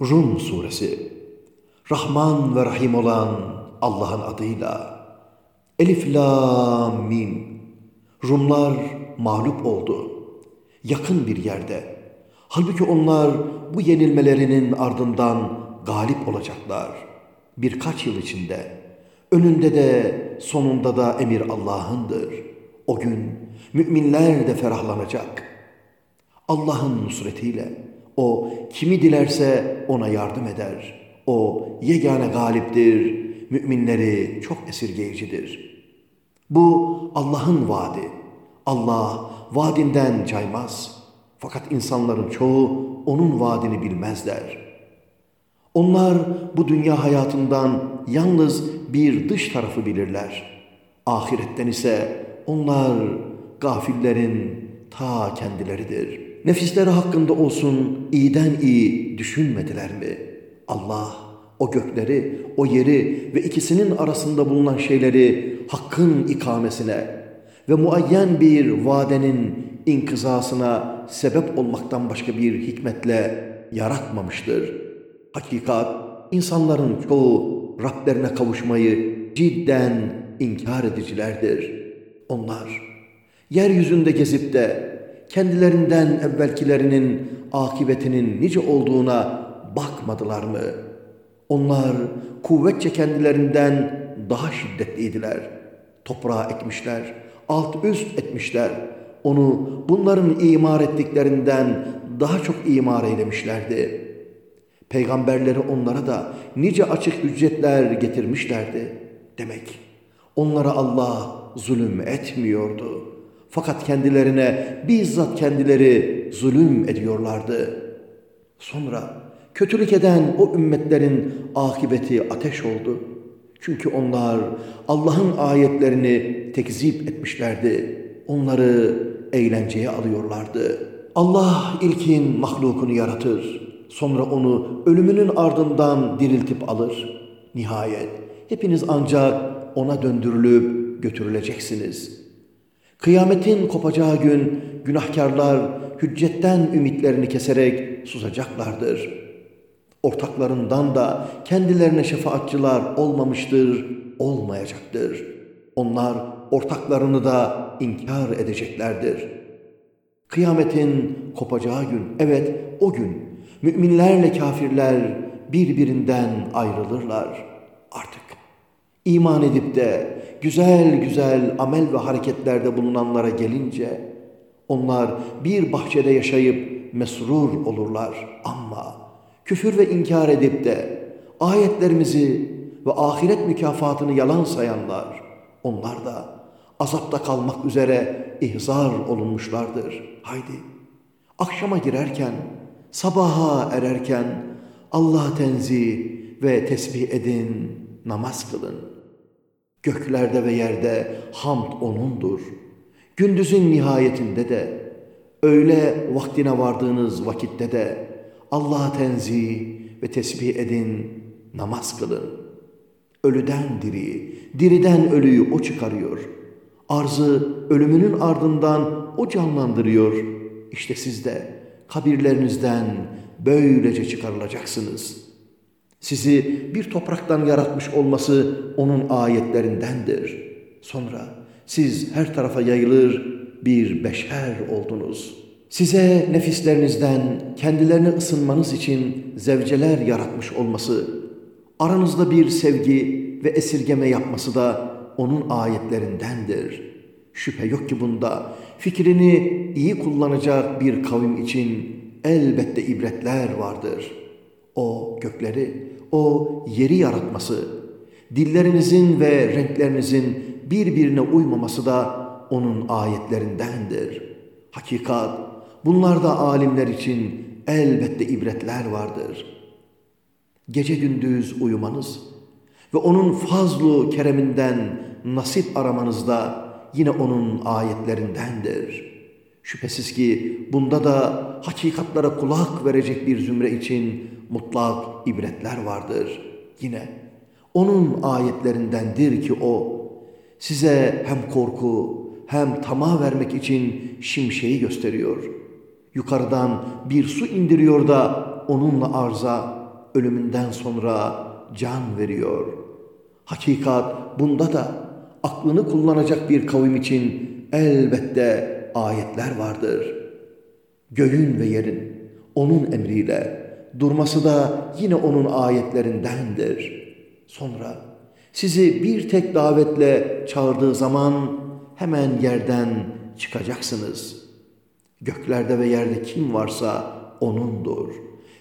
Rum Suresi Rahman ve Rahim olan Allah'ın adıyla Elif La Mim Rumlar mağlup oldu. Yakın bir yerde. Halbuki onlar bu yenilmelerinin ardından galip olacaklar. Birkaç yıl içinde. Önünde de sonunda da emir Allah'ındır. O gün müminler de ferahlanacak. Allah'ın nusretiyle o kimi dilerse ona yardım eder. O yegane galiptir, müminleri çok esirgeyicidir. Bu Allah'ın vaadi. Allah vaadinden caymaz. Fakat insanların çoğu onun vaadini bilmezler. Onlar bu dünya hayatından yalnız bir dış tarafı bilirler. Ahiretten ise onlar gafillerin ta kendileridir.'' nefisleri hakkında olsun iyiden iyi düşünmediler mi? Allah o gökleri, o yeri ve ikisinin arasında bulunan şeyleri hakkın ikamesine ve muayyen bir vadenin inkızasına sebep olmaktan başka bir hikmetle yaratmamıştır. Hakikat, insanların çoğu Rablerine kavuşmayı cidden inkar edicilerdir. Onlar, yeryüzünde gezip de kendilerinden evvelkilerinin akıbetinin nice olduğuna bakmadılar mı? Onlar kuvvetçe kendilerinden daha şiddetliydiler. Toprağa ekmişler, alt üst etmişler. Onu bunların imar ettiklerinden daha çok imar eylemişlerdi. Peygamberleri onlara da nice açık ücretler getirmişlerdi. Demek onlara Allah zulüm etmiyordu.'' Fakat kendilerine bizzat kendileri zulüm ediyorlardı. Sonra kötülük eden o ümmetlerin akıbeti ateş oldu. Çünkü onlar Allah'ın ayetlerini tekzip etmişlerdi. Onları eğlenceye alıyorlardı. Allah ilkin mahlukunu yaratır. Sonra onu ölümünün ardından diriltip alır. Nihayet hepiniz ancak ona döndürülüp götürüleceksiniz.'' Kıyametin kopacağı gün günahkarlar hüccetten ümitlerini keserek susacaklardır. Ortaklarından da kendilerine şefaatçılar olmamıştır, olmayacaktır. Onlar ortaklarını da inkar edeceklerdir. Kıyametin kopacağı gün, evet o gün müminlerle kafirler birbirinden ayrılırlar. Artık iman edip de güzel güzel amel ve hareketlerde bulunanlara gelince onlar bir bahçede yaşayıp mesrur olurlar ama küfür ve inkar edip de ayetlerimizi ve ahiret mükafatını yalan sayanlar onlar da azapta kalmak üzere ihzar olunmuşlardır. Haydi akşama girerken sabaha ererken Allah tenzih ve tesbih edin, namaz kılın.'' Göklerde ve yerde hamd O'nundur. Gündüzün nihayetinde de, öğle vaktine vardığınız vakitte de Allah'a tenzih ve tesbih edin, namaz kılın. Ölüden diri, diriden ölüyü O çıkarıyor. Arzı ölümünün ardından O canlandırıyor. İşte siz de kabirlerinizden böylece çıkarılacaksınız.'' Sizi bir topraktan yaratmış olması onun ayetlerindendir. Sonra siz her tarafa yayılır bir beşer oldunuz. Size nefislerinizden kendilerine ısınmanız için zevceler yaratmış olması, aranızda bir sevgi ve esirgeme yapması da onun ayetlerindendir. Şüphe yok ki bunda fikrini iyi kullanacak bir kavim için elbette ibretler vardır. O gökleri o yeri yaratması, dillerinizin ve renklerinizin birbirine uymaması da onun ayetlerindendir. Hakikat, bunlarda alimler için elbette ibretler vardır. Gece gündüz uyumanız ve onun fazlu kereminden nasip aramanız da yine onun ayetlerindendir. Şüphesiz ki bunda da hakikatlara kulak verecek bir zümre için mutlak ibretler vardır. Yine onun ayetlerindendir ki o size hem korku hem tamah vermek için şimşeği gösteriyor. Yukarıdan bir su indiriyor da onunla arza ölümünden sonra can veriyor. Hakikat bunda da aklını kullanacak bir kavim için elbette ayetler vardır. Göğün ve yerin onun emriyle durması da yine onun ayetlerindendir. Sonra sizi bir tek davetle çağırdığı zaman hemen yerden çıkacaksınız. Göklerde ve yerde kim varsa O'nundur.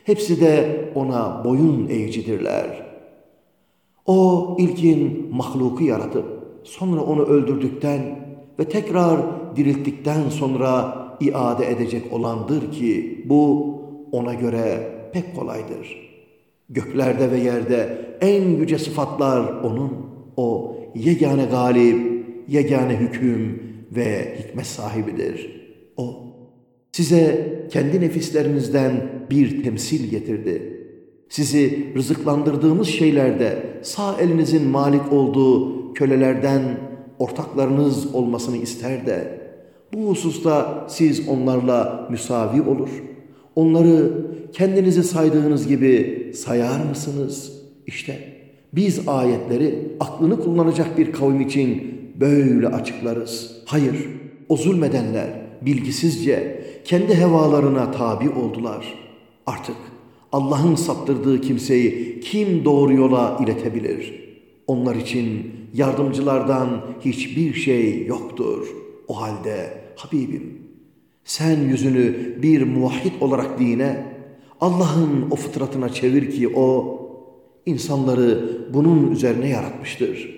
Hepsi de O'na boyun eğicidirler. O ilkin mahluku yaratıp sonra onu öldürdükten ve tekrar dirilttikten sonra iade edecek olandır ki bu ona göre pek kolaydır. Göklerde ve yerde en yüce sıfatlar O'nun, O yegane galip, yegane hüküm ve hikmet sahibidir. O size kendi nefislerinizden bir temsil getirdi. Sizi rızıklandırdığımız şeylerde sağ elinizin malik olduğu kölelerden ortaklarınız olmasını ister de bu hususta siz onlarla müsavi olur. Onları kendinizi saydığınız gibi sayar mısınız? İşte biz ayetleri aklını kullanacak bir kavim için böyle açıklarız. Hayır, o zulmedenler bilgisizce kendi hevalarına tabi oldular. Artık Allah'ın saptırdığı kimseyi kim doğru yola iletebilir? Onlar için yardımcılardan hiçbir şey yoktur. O halde Habibim sen yüzünü bir muvahhid olarak dine, Allah'ın o fıtratına çevir ki o, insanları bunun üzerine yaratmıştır.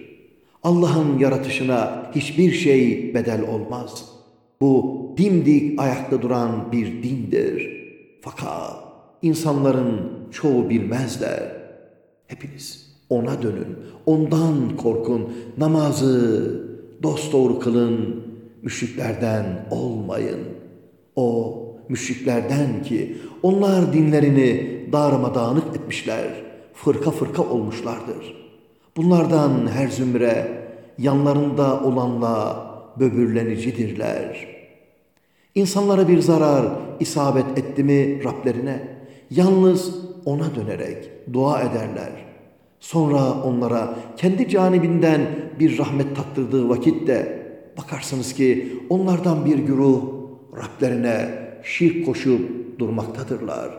Allah'ın yaratışına hiçbir şey bedel olmaz. Bu dimdik ayakta duran bir dindir. Fakat insanların çoğu bilmezler. Hepiniz ona dönün, ondan korkun, namazı dosdoğru kılın, müşriklerden olmayın. O müşriklerden ki onlar dinlerini darmadağınık etmişler, fırka fırka olmuşlardır. Bunlardan her zümre yanlarında olanla böbürlenicidirler. İnsanlara bir zarar isabet etti mi Rablerine, yalnız ona dönerek dua ederler. Sonra onlara kendi canibinden bir rahmet tattırdığı vakitte bakarsınız ki onlardan bir güruh Rablerine şirk koşup durmaktadırlar.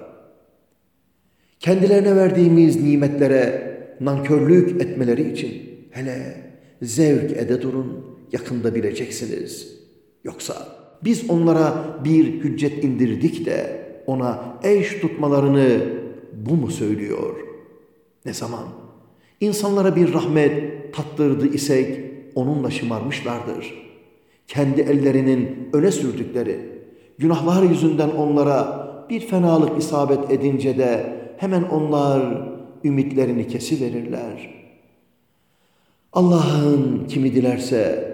Kendilerine verdiğimiz nimetlere nankörlük etmeleri için hele zevk ede durun, yakında bileceksiniz. Yoksa biz onlara bir hüccet indirdik de ona eş tutmalarını bu mu söylüyor? Ne zaman? İnsanlara bir rahmet tattırdı isek onunla şımarmışlardır. Kendi ellerinin öne sürdükleri, günahlar yüzünden onlara bir fenalık isabet edince de hemen onlar ümitlerini kesiverirler. Allah'ın kimi dilerse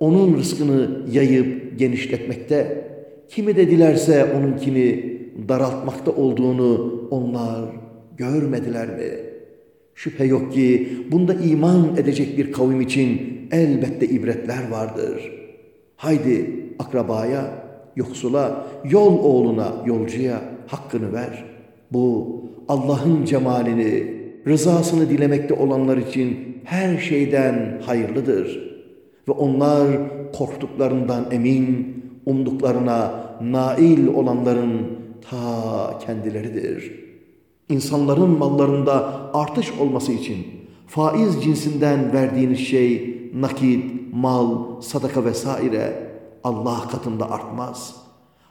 onun rızkını yayıp genişletmekte, kimi de dilerse onunkini daraltmakta olduğunu onlar görmediler mi? Şüphe yok ki bunda iman edecek bir kavim için elbette ibretler vardır. Haydi akrabaya, yoksula, yol oğluna, yolcuya hakkını ver. Bu Allah'ın cemalini, rızasını dilemekte olanlar için her şeyden hayırlıdır. Ve onlar korktuklarından emin, umduklarına nail olanların ta kendileridir. İnsanların mallarında artış olması için faiz cinsinden verdiğiniz şey nakit, mal, sadaka vesaire Allah katında artmaz.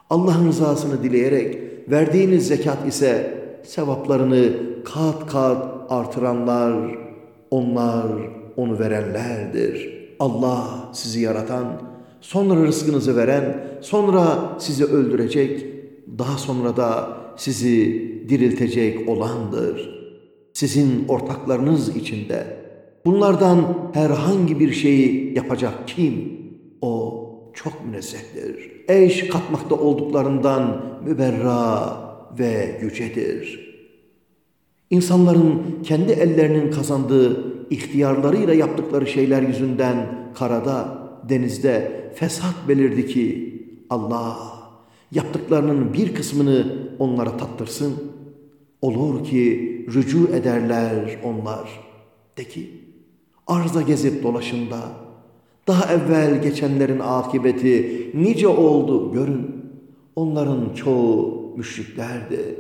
Allah'ın rızasını dileyerek verdiğiniz zekat ise sevaplarını kat kat artıranlar, onlar onu verenlerdir. Allah sizi yaratan, sonra rızkınızı veren, sonra sizi öldürecek, daha sonra da sizi diriltecek olandır. Sizin ortaklarınız içinde bunlardan herhangi bir şeyi yapacak kim? O çok münezzehtir. Eş katmakta olduklarından müberra ve yücedir. İnsanların kendi ellerinin kazandığı ihtiyarlarıyla yaptıkları şeyler yüzünden karada, denizde fesat belirdi ki Allah yaptıklarının bir kısmını onlara tattırsın. Olur ki rücu ederler onlar. De ki, arza gezip dolaşında, daha evvel geçenlerin akıbeti nice oldu görün. Onların çoğu müşriklerdi.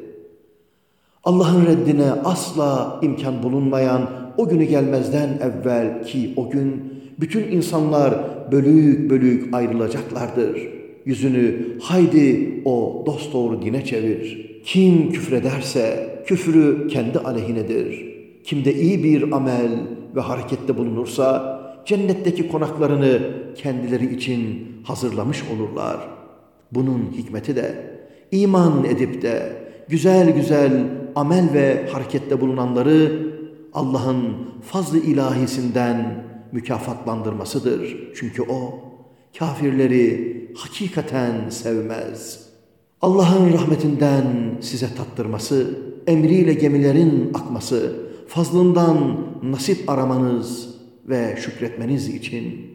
Allah'ın reddine asla imkan bulunmayan o günü gelmezden evvel ki o gün bütün insanlar bölük bölük ayrılacaklardır. Yüzünü haydi o dosdoğru dine çevir. Kim küfrederse küfrü kendi aleyhinedir. Kimde iyi bir amel ve harekette bulunursa cennetteki konaklarını kendileri için hazırlamış olurlar. Bunun hikmeti de iman edip de güzel güzel amel ve harekette bulunanları Allah'ın fazlı ilahisinden mükafatlandırmasıdır. Çünkü o kafirleri hakikaten sevmez. Allah'ın rahmetinden size tattırması, emriyle gemilerin akması, fazlından nasip aramanız ve şükretmeniz için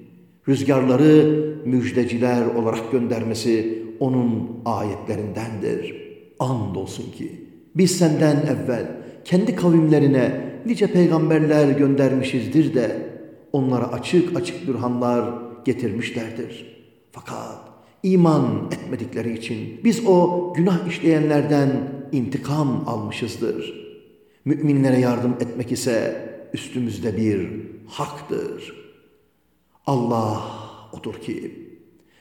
rüzgarları müjdeciler olarak göndermesi onun ayetlerindendir. Andolsun ki biz senden evvel kendi kavimlerine nice peygamberler göndermişizdir de onlara açık açık bürhanlar getirmişlerdir. Fakat iman etmedikleri için biz o günah işleyenlerden intikam almışızdır. Müminlere yardım etmek ise üstümüzde bir haktır. Allah odur ki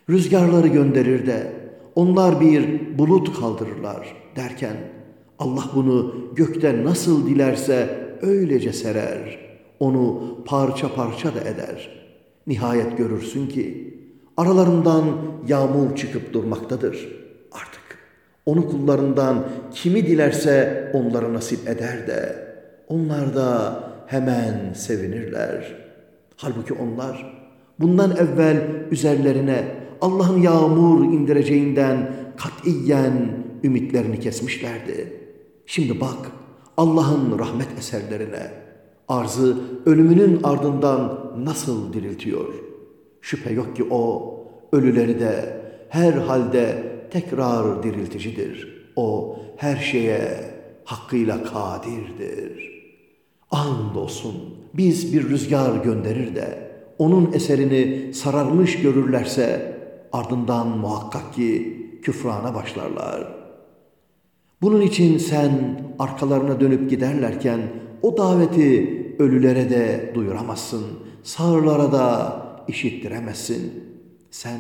rüzgarları gönderir de onlar bir bulut kaldırırlar derken Allah bunu gökte nasıl dilerse öylece serer. Onu parça parça da eder. Nihayet görürsün ki aralarından yağmur çıkıp durmaktadır. Artık onu kullarından kimi dilerse onlara nasip eder de onlar da hemen sevinirler. Halbuki onlar bundan evvel üzerlerine Allah'ın yağmur indireceğinden katiyen ümitlerini kesmişlerdi. Şimdi bak Allah'ın rahmet eserlerine, arzı ölümünün ardından nasıl diriltiyor? Şüphe yok ki o ölüleri de her halde tekrar dirilticidir. O her şeye hakkıyla kadirdir. Andolsun biz bir rüzgar gönderir de onun eserini sararmış görürlerse ardından muhakkak ki küfrana başlarlar.'' Bunun için sen arkalarına dönüp giderlerken o daveti ölülere de duyuramazsın, sağırlara da işittiremezsin. Sen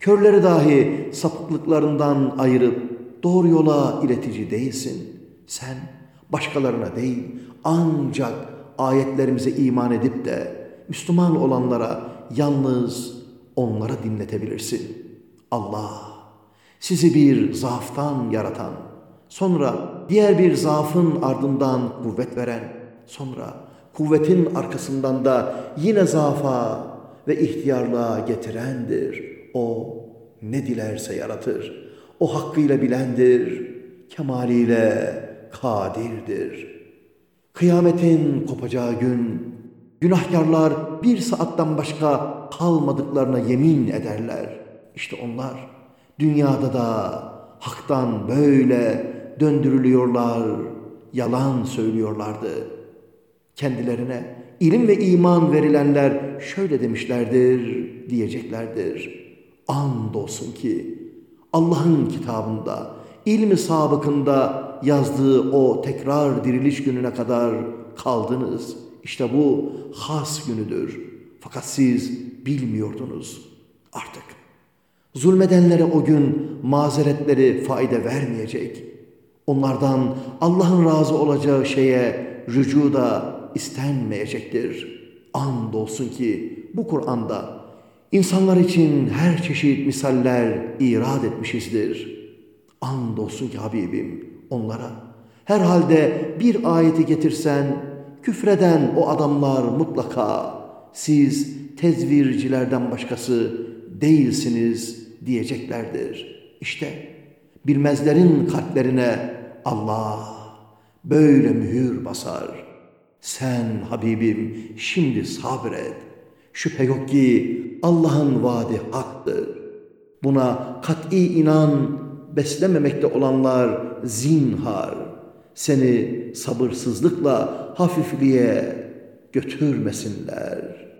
körleri dahi sapıklıklarından ayırıp doğru yola iletici değilsin. Sen başkalarına değil ancak ayetlerimize iman edip de Müslüman olanlara yalnız onlara dinletebilirsin. Allah sizi bir zaaftan yaratan, Sonra diğer bir zaafın ardından kuvvet veren, sonra kuvvetin arkasından da yine zaafa ve ihtiyarlığa getirendir. O ne dilerse yaratır. O hakkıyla bilendir, kemaliyle kadirdir. Kıyametin kopacağı gün, günahkarlar bir saatten başka kalmadıklarına yemin ederler. İşte onlar dünyada da haktan böyle döndürülüyorlar, yalan söylüyorlardı. Kendilerine ilim ve iman verilenler şöyle demişlerdir, diyeceklerdir. Andolsun ki Allah'ın kitabında, ilmi sabıkında yazdığı o tekrar diriliş gününe kadar kaldınız. İşte bu has günüdür. Fakat siz bilmiyordunuz artık. Zulmedenlere o gün mazeretleri fayda vermeyecek. Onlardan Allah'ın razı olacağı şeye rücu da istenmeyecektir. Andolsun ki bu Kur'an'da insanlar için her çeşit misaller irad etmişizdir. Andolsun ki Habibim onlara herhalde bir ayeti getirsen küfreden o adamlar mutlaka siz tezvircilerden başkası değilsiniz diyeceklerdir. İşte bilmezlerin kalplerine Allah böyle mühür basar. Sen Habibim şimdi sabret. Şüphe yok ki Allah'ın vaadi haktır. Buna kat'i inan beslememekte olanlar zinhar. seni sabırsızlıkla hafifliğe götürmesinler.